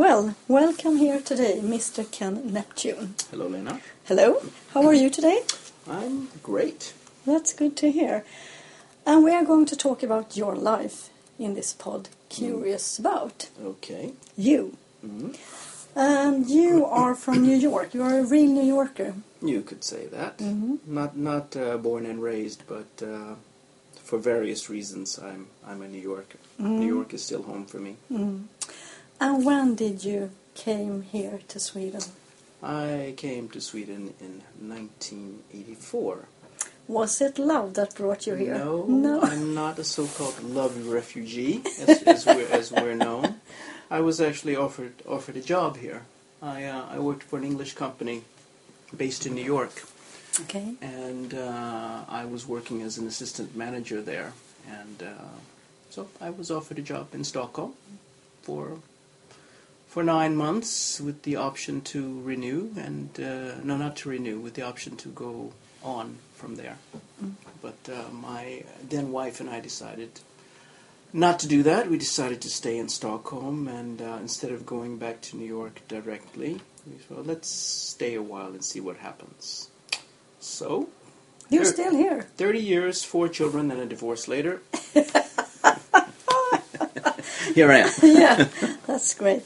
Well, welcome here today, Mr. Ken Neptune. Hello, Lena. Hello, how are you today? I'm great. That's good to hear. And we are going to talk about your life in this pod, Curious About. Okay. You. hmm And you are from New York. You are a real New Yorker. You could say that. Mm-hmm. Not not uh, born and raised, but uh, for various reasons, I'm I'm a New Yorker. New York is still home for me. And when did you came here to Sweden? I came to Sweden in 1984. Was it love that brought you here? No, No. I'm not a so-called love refugee, as, as, we're, as we're known. I was actually offered offered a job here. I uh, I worked for an English company based in New York. Okay. and uh, I was working as an assistant manager there, and uh, so I was offered a job in Stockholm for for nine months with the option to renew, and uh, no, not to renew, with the option to go on from there. But uh, my then wife and I decided not to do that. We decided to stay in Stockholm, and uh, instead of going back to New York directly, we thought, well, let's stay a while and see what happens. So, You're Here. still here. 30 years, four children, and a divorce later. Here I am. yeah, that's great.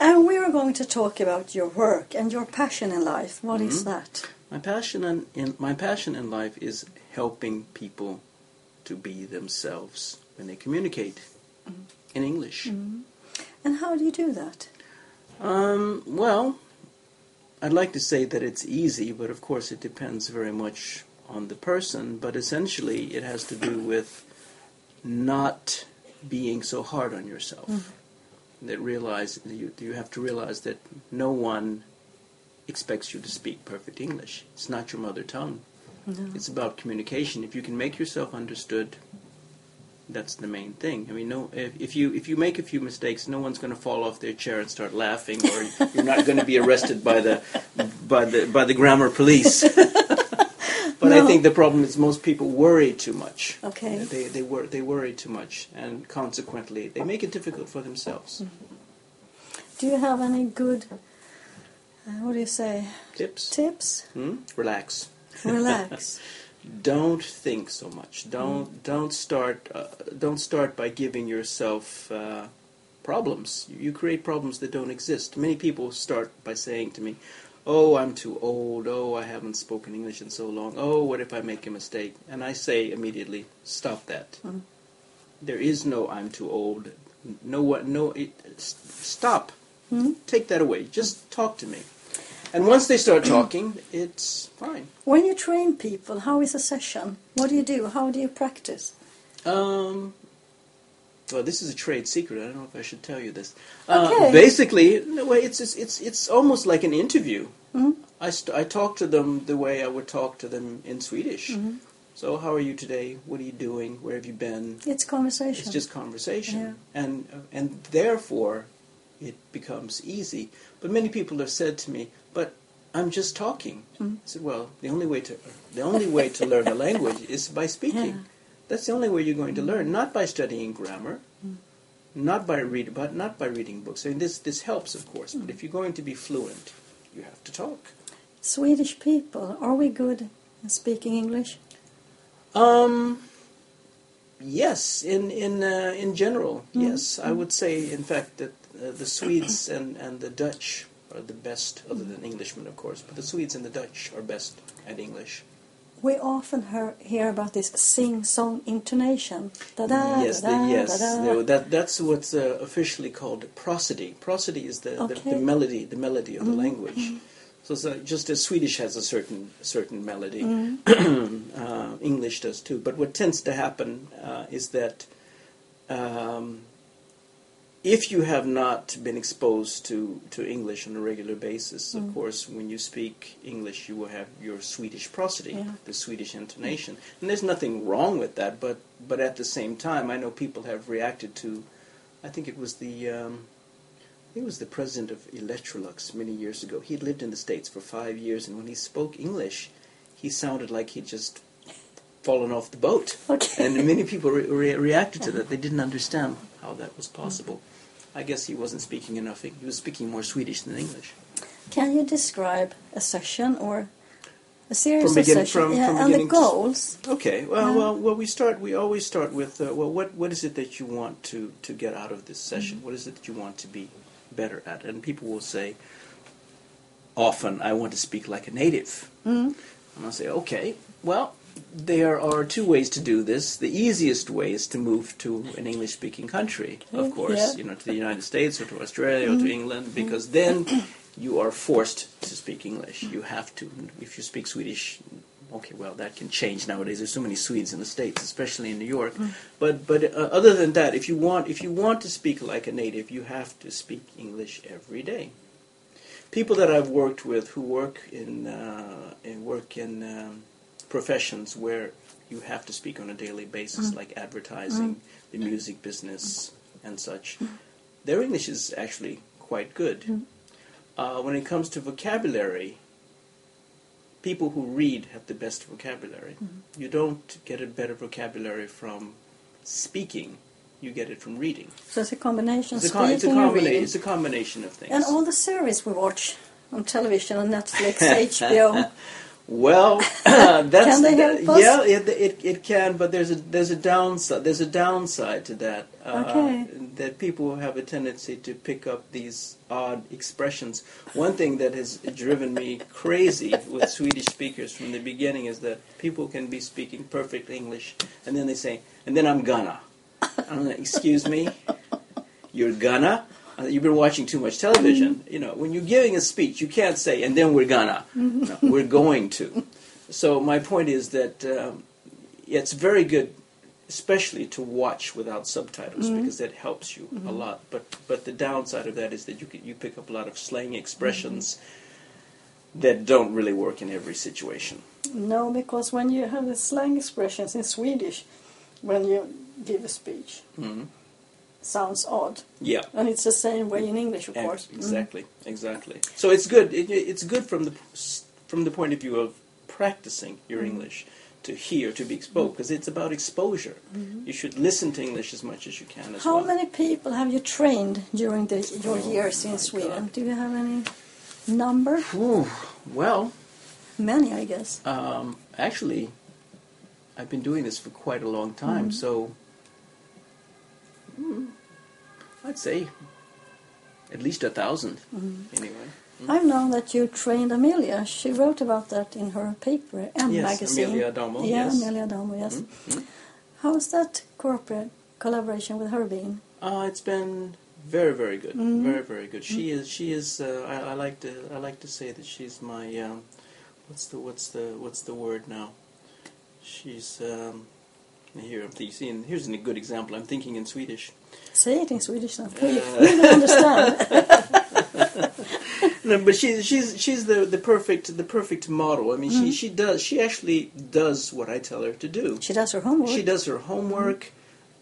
And we are going to talk about your work and your passion in life. What is Mhm. that? My passion in, in my passion in life is helping people to be themselves when they communicate in English. And how do you do that? Um, well, I'd like to say that it's easy, but of course it depends very much on the person. But essentially, it has to do with not being so hard on yourself. That realize you you have to realize that no one expects you to speak perfect English. It's not your mother tongue. No. It's about communication. If you can make yourself understood, that's the main thing. I mean, no, if, if you if you make a few mistakes, no one's going to fall off their chair and start laughing, or you're not going to be arrested by the by the by the grammar police. I think the problem is most people worry too much. Okay. They they wor- they worry too much, and consequently, they make it difficult for themselves. Do you have any good, uh, what do you say, Tips: tips? hmm? relax. Relax. don't think so much. Don't don't start uh, don't start by giving yourself uh, problems. You create problems that don't exist. Many people start by saying to me, "Oh, I'm too old. Oh, I haven't spoken English in so long. Oh, what if I make a mistake?" And I say immediately, "Stop that. Mm. There is no I'm too old. No what no it, stop. Hmm? Take that away. Just talk to me." And once they start talking, it's fine. When you train people, how is a session? What do you do? How do you practice? Um, well, this is a trade secret. I don't know if I should tell you this. Uh, Okay. Basically, no. It's it's it's it's almost like an interview. Mhm. I st- I talk to them the way I would talk to them in Swedish. Mhm. So, how are you today? What are you doing? Where have you been? It's conversation. It's just conversation, Yeah. and and therefore, it becomes easy. But many people have said to me, "But I'm just talking." Mhm. I said, "Well, the only way to the only way to learn a language is by speaking. Yeah. That's the only way you're going to learn, not by studying grammar, Mm. not by read, but not by reading books. I mean, this this helps, of course. Mm. But if you're going to be fluent, you have to talk. Swedish people, are we good at speaking English? Um. Yes, in in uh, in general, Mm. yes, I would say, in fact, that uh, the Swedes and and the Dutch are the best, other than Englishmen, of course. But the Swedes and the Dutch are best at English. We often hear, hear about this sing-song intonation. Da-da, yes, the, da-da, yes, da-da. no, that that's what's uh, officially called prosody. Prosody is the, the, Okay. the melody, the melody of the Mhm, language. So, so just as Swedish has a certain certain melody, Mhm. uh, English does too. But what tends to happen uh, is that um, if you have not been exposed to, to English on a regular basis, of Mm. course, when you speak English, you will have your Swedish prosody, Yeah. the Swedish intonation. And there's nothing wrong with that, but, but at the same time, I know people have reacted to, I think it was the, um, I think it was the president of Electrolux many years ago. He had lived in the States for five years, and when he spoke English, he sounded like he'd just fallen off the boat. Okay. And many people re- re- reacted to that. They didn't understand how that was possible. I guess he wasn't speaking enough. He was speaking more Swedish than English. Can you describe a session or a series From of sessions from- yeah, from and the beginning to- goals? Okay. Well, Yeah. well, well. We start. We always start with uh, well, what what is it that you want to to get out of this session? What is it that you want to be better at? And people will say, often, I want to speak like a native. Mm. And I'll say, okay, well, there are two ways to do this. The easiest way is to move to an English-speaking country, of course, Yeah. you know, to the United States or to Australia or to England, because then you are forced to speak English. You have to. If you speak Swedish, okay, well, that can change nowadays. There's so many Swedes in the States, especially in New York. But but uh, other than that, if you want if you want to speak like a native, you have to speak English every day people that I've worked with who work in, uh, in work in um, professions where you have to speak on a daily basis, mm. like advertising, mm. the music business, and such, their English is actually quite good. Mm. Uh, when it comes to vocabulary, people who read have the best vocabulary. You don't get a better vocabulary from speaking; you get it from reading. So it's a combination It's a, com- it's a and combination. It's a combination of things. And all the series we watch on television, on Netflix, HBO. Well, that's Can they help us? yeah, it, it it can, but there's a there's a downside. There's a downside to that. Uh, Okay. That people have a tendency to pick up these odd expressions. One thing that has driven me crazy with Swedish speakers from the beginning is that people can be speaking perfect English, and then they say, and then I'm gonna. I'm like, excuse me, you're gonna. Uh, you've been watching too much television. Mm-hmm. You know, when you're giving a speech, you can't say, and then we're gonna. Mm-hmm. No, we're going to. So my point is that um, it's very good, especially to watch without subtitles mm-hmm. because that helps you a lot. But but the downside of that is that you can, you pick up a lot of slang expressions that don't really work in every situation. No, because when you have the slang expressions in Swedish, when you give a speech. Sounds odd. Yeah. And it's the same way in English, of course. Mm. Exactly, exactly. So it's good. It, it's good from the from the point of view of practicing your Mm. English to hear, to be exposed, because it's about exposure. You should listen to English as much as you can as Mm-hmm. How well. many people have you trained during the, your Oh, years in Sweden? God. Do you have any number? Whew, well, Many, I guess. um, actually, I've been doing this for quite a long time, Mm-hmm. so hmm, I'd say at least a 1000 Mm-hmm. anyway. I've known that you trained Amelia. She wrote about that in her paper, and Yes, magazine. Amelia Adamo, Yeah, yes. Amelia Adamo, yes. Mhm. How's that corporate collaboration with her been? Uh, it's been very, very good. Mhm. Very, very good. She is. She is. Uh, I, I like to. I like to say that she's my. Um, what's the What's the What's the word now? She's. Um, here I'm thinking. Here's a good example. I'm thinking in Swedish. Say it in Swedish now. We, we don't understand. No, but she's she's she's the the perfect the perfect model. I mean, she she does she actually does what I tell her to do. she does her homework. She does her homework.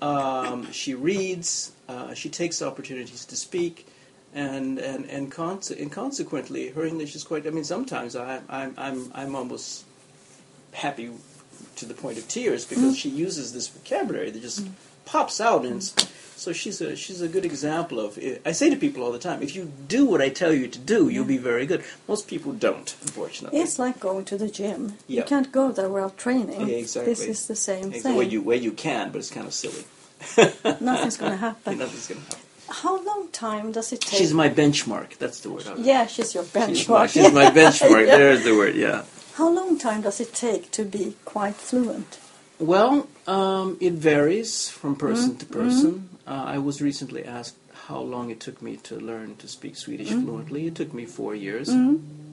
Um, she reads. Uh, she takes opportunities to speak, and and and, conse- and consequently, her English is quite. I mean, sometimes I, I'm I'm I'm almost happy to the point of tears because she uses this vocabulary that just pops out, and so she's a she's a good example of. Eh, I say to people all the time, if you do what I tell you to do, you'll be very good. Most people don't, unfortunately. It's like going to the gym. You can't go there without training. Yeah, exactly. This is the same It's thing. way you way you can, but it's kind of silly. Nothing's going to happen. Nothing's gonna happen. How long time does it take? She's my benchmark. That's the word. Yeah, she's your She's my, benchmark. she's my benchmark. Yeah. There's the word. Yeah. How long time does it take to be quite fluent? Well, um, it varies from person mm-hmm. to person. Mm-hmm. Uh, I was recently asked how long it took me to learn to speak Swedish mm-hmm. fluently. It took me four years,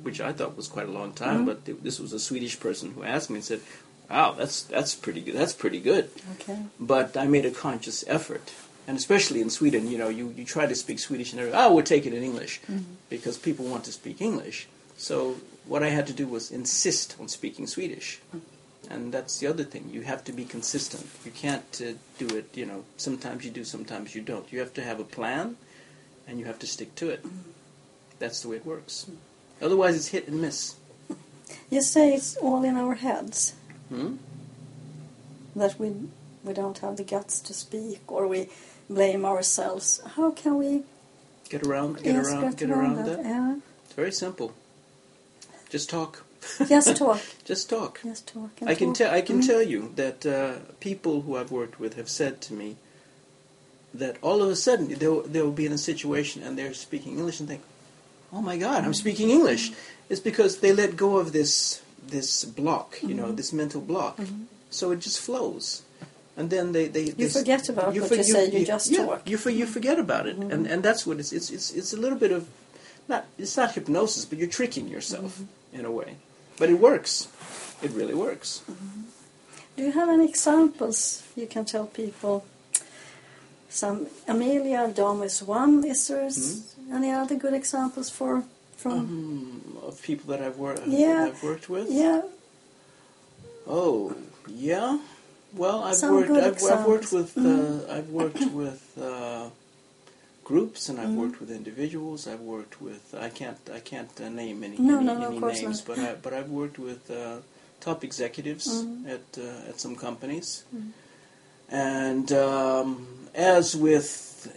which I thought was quite a long time. But th- this was a Swedish person who asked me and said, "Wow, that's that's pretty good. That's pretty good." Okay. but I made a conscious effort. And especially in Sweden, you know, you, you try to speak Swedish and everything, oh, we'll take it in English because people want to speak English. So what I had to do was insist on speaking Swedish. And that's the other thing. You have to be consistent. You can't uh, do it, you know, sometimes you do, sometimes you don't. You have to have a plan and you have to stick to it. That's the way it works. Otherwise, it's hit and miss. You say it's all in our heads Hmm? that we we don't have the guts to speak, or we blame ourselves. How can we Get around, get yes, around, get, around around that. Yeah. It's very simple. Just talk. Just talk. Just talk. Just talk. I can tell. I can Mm. tell you that uh, people who I've worked with have said to me that all of a sudden they'll they'll be in a situation and they're speaking English and think, "Oh my God, I'm speaking English." It's because they let go of this this block, you know, this mental block. So it just flows, and then they they Mm-hmm. You they- forget about what you for- say, you just yeah, talk. Mm-hmm. You for, you forget about it, and and that's what it's it's it's it's a little bit of not it's not hypnosis, but you're tricking yourself Mm-hmm. in a way. But it works. It really works. Do you have any examples you can tell people? Some Amelia Adamo is one. Is there Mm-hmm. any other good examples for from? Um, of people that I've, wor- Yeah. I've worked with. Yeah, Oh, yeah. Well, I've Some worked. good I've, I've worked with. Mhm. Uh, I've worked with uh, groups, and I've Mhm. worked with individuals. I've worked with. I can't. I can't uh, name any, No, any, no, no, any names, not. but I, but I've worked with uh, top executives Mhm. at uh, at some companies, Mhm. and um, as with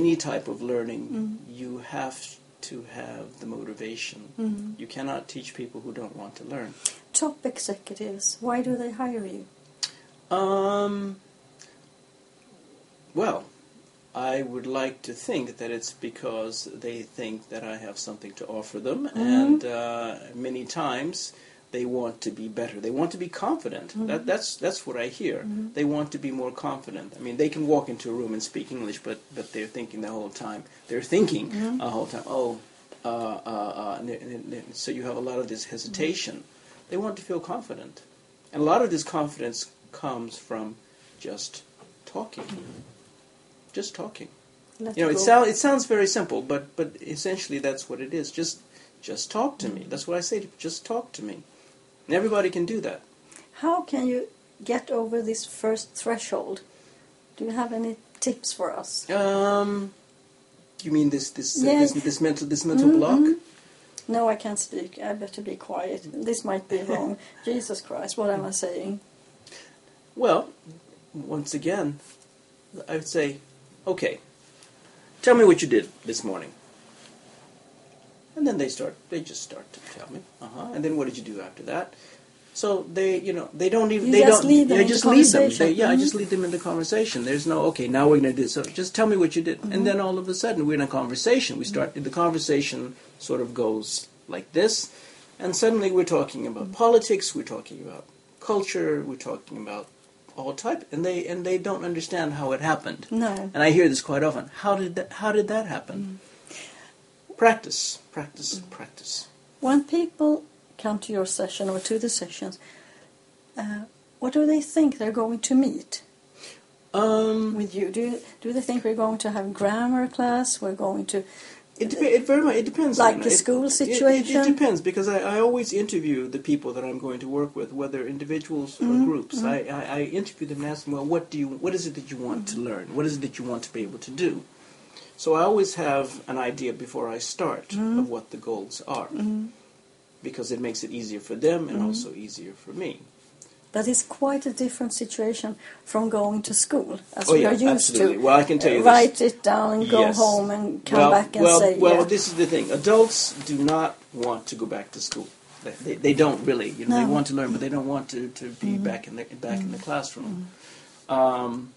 any type of learning, Mhm. you have to have the motivation. Mhm. You cannot teach people who don't want to learn. top executives. Why do they hire you? Um, well, I would like to think that it's because they think that I have something to offer them, and uh, many times they want to be better. They want to be confident. That, that's that's what I hear. They want to be more confident. I mean, they can walk into a room and speak English, but but they're thinking the whole time. They're thinking the whole time. Oh, uh, uh, uh, and they- and they- so you have a lot of this hesitation. They want to feel confident, and a lot of this confidence comes from just talking. Just talking. Let You know, it sound, it sounds very simple, but, but essentially that's what it is. Just, just talk to me. That's what I say. To, just talk to me. And everybody can do that. How can you get over this first threshold? Do you have any tips for us? Um, you mean this this, uh, this this mental this mental Mhm. block? No, I can't speak. I better be quiet. This might be wrong. Jesus Christ, what am I saying? Well, once again, I would say, okay, tell me what you did this morning. And then they start, they just start to tell me, uh huh. And then what did you do after that? So they, you know, they don't even, You they just don't, lead them I into just lead them. They, yeah, I Mhm. just lead them in the conversation. There's no, okay, now we're going to do this. So just tell me what you did. Mm-hmm. And then all of a sudden we're in a conversation. We start, the conversation sort of goes like this. And suddenly we're talking about Mm-hmm. politics, we're talking about culture, we're talking about all type, and they and they don't understand how it happened. No. And I hear this quite often. How did that? How did that happen? Practice, practice, practice. When people come to your session or to the sessions, uh, what do they think they're going to meet Um, with you? Do you, do they think we're going to have grammar class? We're going to it, dep- it very much it depends. Like on the it. school It- It, it, depends because I, I always interview the people that I'm going to work with, whether individuals or Mm-hmm, groups. I, I, I interview them and ask them, well, what do you? What is it that you want Mm-hmm. to learn? What is it that you want to be able to do? So I always have an idea before I start Mm-hmm. of what the goals are, because it makes it easier for them Mm-hmm. and also easier for me. But it's quite a different situation from going to school, as Oh, we yeah, are used absolutely. to. Well, I can tell you Uh, this. Write it down and go Yes. home and come well, back and well, say, well, yeah. this is the thing. Adults do not want to go back to school. They, they, they don't really. You know, they want to learn, but they don't want to, to be back in the back in the classroom. Um,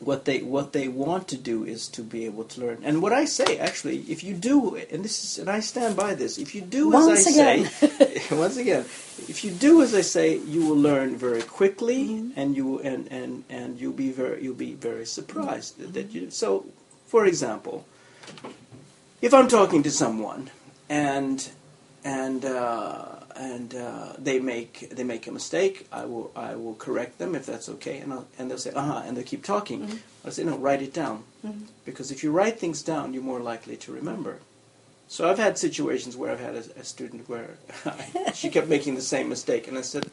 what they what they want to do is to be able to learn. And what I say, actually, if you do, and this is, and I stand by this. If you do Once as I again. say, once again, if you do as I say, you will learn very quickly, Mm-hmm. and you will- and and and you'll be very you'll be very surprised that- that you. So, for example, if I'm talking to someone and and uh, and uh, they make they make a mistake, I will I will correct them if that's okay, and I'll, and they'll say uh huh, and they'll keep talking. I say no, write it down, because if you write things down, you're more likely to remember. So I've had situations where I've had a, a student where she kept making the same mistake, and I said,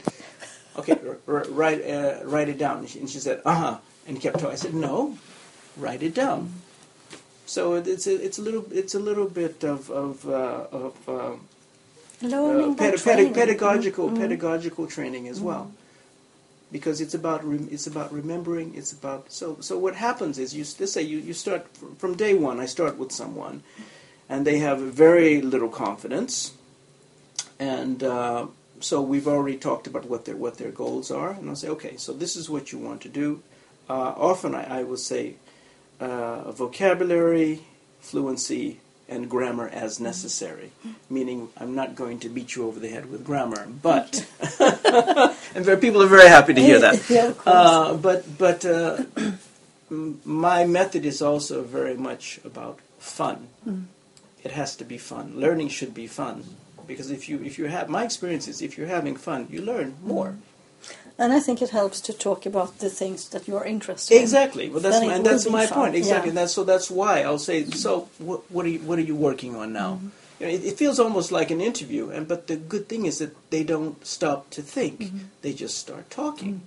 okay, r- r- write uh, write it down, and she, and she said uh huh, and kept talking. I said no, write it down. So it's a, it's a little it's a little bit of of uh, of um, Learning uh, ped- ped- pedagogical Mhm. pedagogical training as well. because it's about rem- it's about remembering. It's about so so. What happens is you let's say you you start fr- from day one. I start with someone, and they have very little confidence, and uh, so we've already talked about what their what their goals are, and I'll say, okay, so this is what you want to do. Uh, often I, I will say uh, vocabulary, fluency, and grammar as necessary, meaning I'm not going to beat you over the head with grammar, but and people are very happy to hear that. yeah, of course. Uh, but but uh, my method is also very much about fun. Mm. It has to be fun. Learning should be fun because if you if you have my experience is if you're having fun, you learn more. And I think it helps to talk about the things that you're interested in. Exactly. Well, that's Then my, and that's my fun, point. Exactly. yeah. And that's so that's why I'll say. So what, what are you what are you working on now? Mm-hmm. You know, it, it feels almost like an interview, and but the good thing is that they don't stop to think; they just start talking.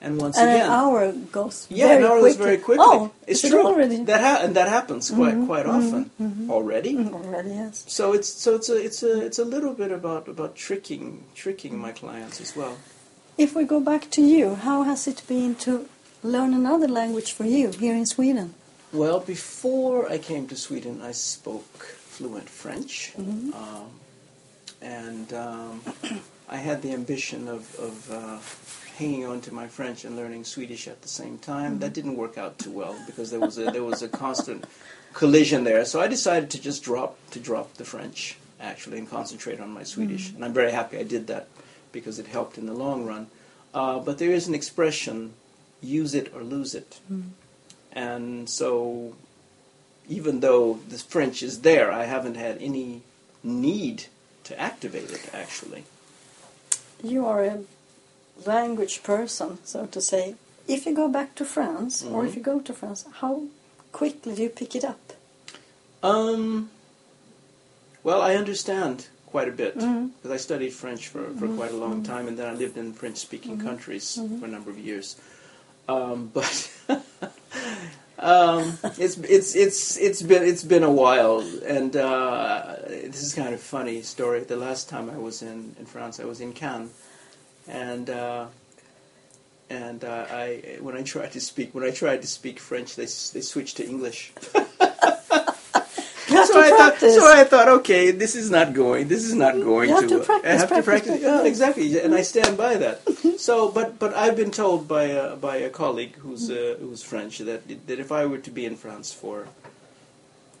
And once Mm-hmm. And again, an hour goes yeah, very an hour quickly. goes very quickly. Oh, it's is it true. already? That ha- and that happens quite Mm-hmm. quite often already. already, yes. So it's so it's a it's a it's a little bit about about tricking tricking my clients as well. If we go back to you, how has it been to learn another language for you here in Sweden? Well, before I came to Sweden, I spoke fluent French, Mm-hmm. um, and um, I had the ambition of, of uh, hanging on to my French and learning Swedish at the same time. That didn't work out too well because there was a there was a constant collision there. So I decided to just drop to drop the French actually and concentrate on my Swedish, and I'm very happy I did that because it helped in the long run. Uh, but there is an expression: use it or lose it. And so, even though the French is there, I haven't had any need to activate it, actually. You are a language person, so to say. If you go back to France, or if Mhm. you go to France, how quickly do you pick it up? Um, well, I understand quite a bit Mhm. because I studied French for, for quite a long time, and then I lived in French-speaking Mm-hmm. countries for a number of years. Um, but um, it's it's it's it's been it's been a while, and uh, this is kind of funny story. The last time I was in, in France, I was in Cannes, and. Uh, and uh, I, when I tried to speak, when I tried to speak French, they they switched to English. You have so to I thought, practice. so I thought, okay, this is not going. This is not going You have to uh, practice, I have to practice, practice. practice. Yeah, exactly, and I stand by that. so, but but I've been told by a, by a colleague who's uh, who's French that that if I were to be in France for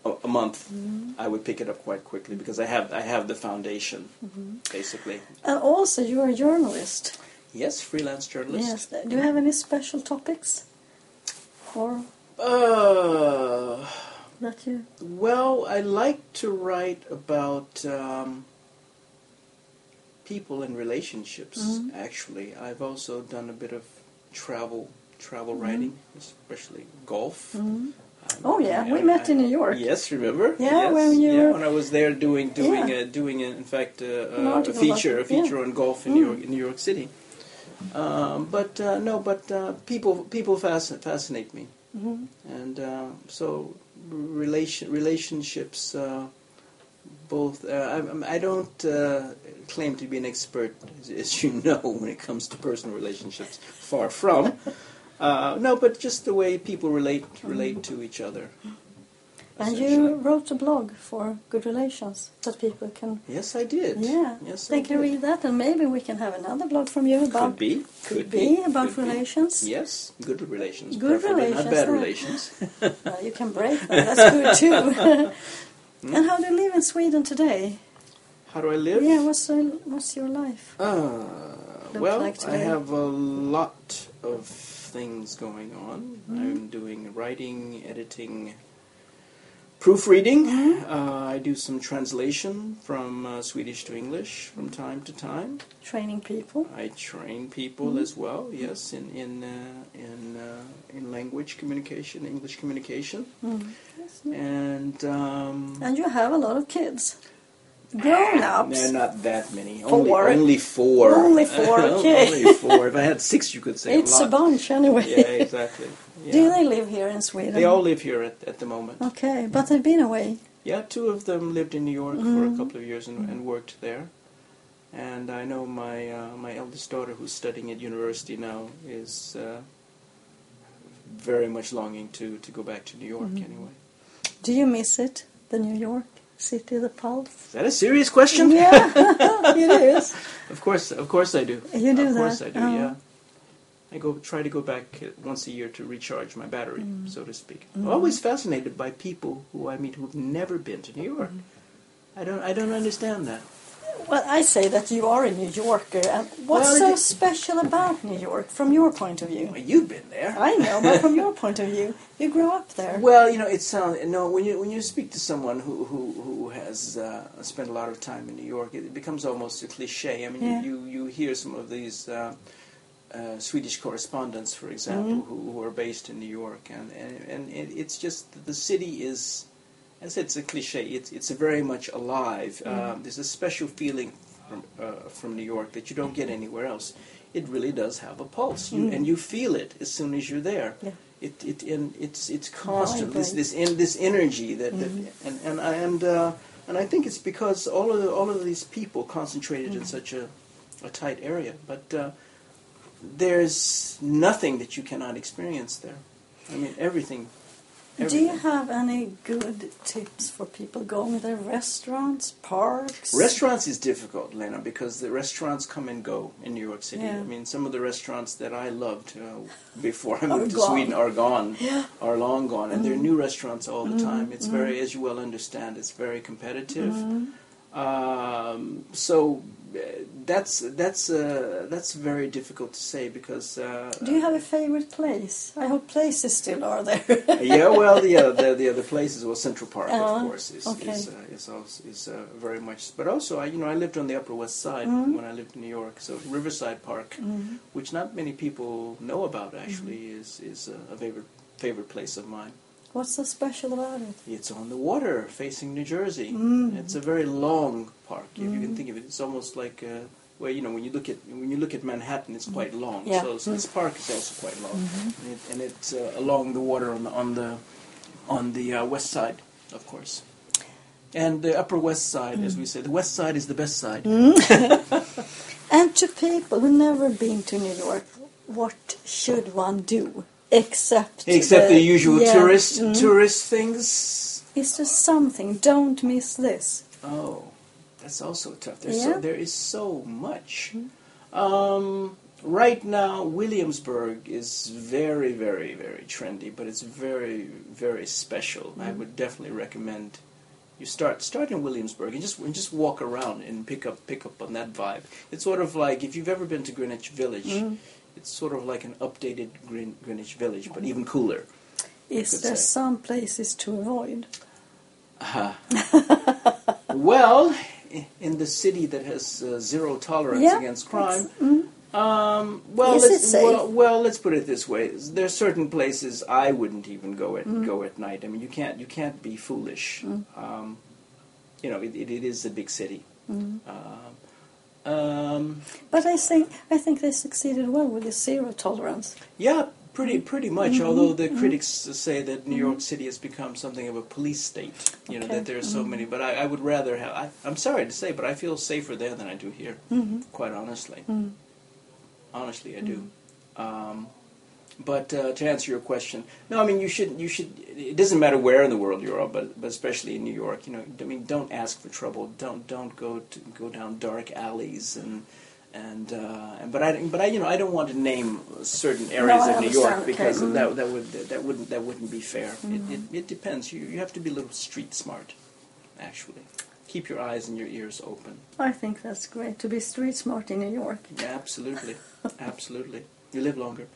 a, a month, Mm-hmm. I would pick it up quite quickly because I have I have the foundation, Mm-hmm. basically. And also, you're a journalist. Yes, freelance journalist. Yes. Do you have any special topics? Or Uh, that you. Well, I like to write about um, people and relationships. Mhm. Actually, I've also done a bit of travel travel Mhm. writing, especially golf. Mhm. Um, Oh, yeah, I- we I- met I- in New York. Yes, remember? Yeah, yes, when you yeah, when I was there doing doing Yeah. uh, doing uh, in fact uh, An uh, a feature a feature on golf in Mm. New York in New York City. Um, but uh, no, but uh, people people fasc- fascinate me Mhm. and uh, so relation relationships uh, both uh, I, I don't uh, claim to be an expert as, as you know when it comes to personal relationships. Far from. Uh, no but just the way people relate relate to each other And you wrote a blog for Good Relations that people can. yes I did Yeah, yes they I can did. read that, and maybe we can have another blog from you about. could be Could be about could be. relations. yes good relations Good relations, not bad uh, relations Well, you can break them. That's good too. and how do you live in Sweden today? how do I live Yeah, what's uh, what's your life? Uh, well, like I have a lot of things going on. Mm-hmm. I'm doing writing, editing, proofreading. Mm-hmm. Uh, I do some translation from uh, Swedish to English from time to time. Training people. I train people Mm-hmm. as well. Yes, in in uh, in uh, in language communication, English communication, Mm. Yes. and. Um, And you have a lot of kids, grown ups. no, not that many. Four. Only, only four. Only four, okay. only four. If I had six, you could say It's a a bunch anyway. yeah, exactly. Yeah. Do they live here in Sweden? They all live here at, at the moment. Okay, but they've been away. Yeah, two of them lived in New York for a Mhm. couple of years and, and worked there. and I know my uh, my eldest daughter, who's studying at university now, is uh, very much longing to, to go back to New York. Mhm. Anyway, Do you miss it, the New York city, the pulse? is that a serious question? Yeah, it is. Of course, of course I do. You do of course? I do. Oh. Yeah. I go try to go back uh, once a year to recharge my battery, Mm. so to speak. Mm. I'm always fascinated by people who I meet who've never been to New York. I don't I don't understand that. Well, I say that you are a New Yorker, and what's Well, so it- special about New York from your point of view? Well, you've been there. I know, but from your point of view, you grew up there. Well, you know, it sounds no. When you when you speak to someone who who who has uh, spent a lot of time in New York, it, becomes almost a cliche. I mean, Yeah. you, you you hear some of these uh, uh, Swedish correspondents, for example, Mhm. who, who are based in New York, and and, and it, it's just the city is, as it's a cliche. It's it's very much alive. Mm. Um, there's a special feeling from uh, from New York that you don't get anywhere else. It really does have a pulse, you, Mm. and you feel it as soon as you're there Yeah. it it and it's it's constant this this in, this energy that, that Mhm. and and I- and uh, and I think it's because all of the, all of these people concentrated in Mhm. such a a tight area, but uh, there's nothing that you cannot experience there. I mean everything. Do you have any good tips for people going there? Restaurants, parks? Restaurants is difficult, Lena, because the restaurants come and go in New York City. Yeah. I mean, some of the restaurants that I loved uh, before I moved to gone. Sweden are gone, Yeah. are long gone, and there are Mm. new restaurants all the Mm, time. It's mm. very, as you well understand, it's very competitive. Um, so uh, that's that's uh, that's very difficult to say because. Uh, Do you have a favorite place? I hope places still are there. yeah, well, yeah, the the other places, well, Central Park, Uh, of course, is okay. is, uh, is, also, is uh, very much. But also, I, you know, I lived on the Upper West Side Mhm. when I lived in New York, so Riverside Park, Mhm. which not many people know about, actually, Mm-hmm. is is a, a favorite favorite place of mine. What's so special about it? It's on the water, facing New Jersey. Mm. It's a very long park, if you can Mm. think of it. It's almost like. Uh, well, you know, when you look at when you look at Manhattan, it's quite long. Yeah. So, so this park is also quite long, Mhm. and, it, and it's uh, along the water on the on the on the uh, west side, of course, and the upper west side, as we say, the west side is the best side. And to people who've never been to New York, what should one do except Except the usual yeah, tourist mm. tourist things. It's just something? Don't miss this. Oh, that's also tough. There's Yeah. so, there is so much. Um, right now, Williamsburg is very, very, very trendy, but it's very, very special. I would definitely recommend you start start in Williamsburg and just and just walk around and pick up pick up on that vibe. It's sort of like if you've ever been to Greenwich Village. Mm. It's sort of like an updated Green, Greenwich Village, but even cooler. Is there say. some places to avoid? Uh, well, in the city that has uh, zero tolerance Yeah, against crime, mm. um, well, let's, well, well, let's put it this way: there are certain places I wouldn't even go at Mm. go at night. I mean, you can't you can't be foolish. Mm. Um, you know, it, it, it is a big city. Mm. Um, But I think I think they succeeded well with the zero tolerance. yeah, pretty pretty much. Mhm, Although the mhm. critics say that New York City has become something of a police state. You know that there are so mhm. many. But I, I would rather have. I, I'm sorry to say, but I feel safer there than I do here. Quite honestly, honestly, I do. Um, but uh, to answer your question, no, I mean you should you should. It doesn't matter where in the world you're, but but especially in New York, you know. I mean, don't ask for trouble. Don't don't go to go down dark alleys and. And, uh, and but I but I you know I don't want to name certain areas I of New York because okay, mm. that that would that wouldn't that wouldn't be fair. It, Mm-hmm. it, it depends. You you have to be a little street smart, actually. Keep your eyes and your ears open. I think that's great to be street smart in New York. Yeah, absolutely, absolutely. You live longer.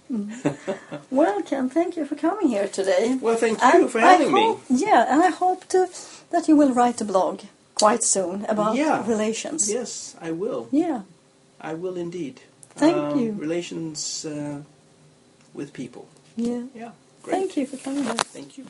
Well, Ken, thank you for coming here today. Well, thank you And for I having me. hope- Yeah, and I hope to, that you will write a blog quite soon about Yeah. relations. Yes, I will. Yeah. I will indeed. Thank Um, you. Relations uh, with people. Yeah. Yeah, great. Thank you for coming here. Thank you.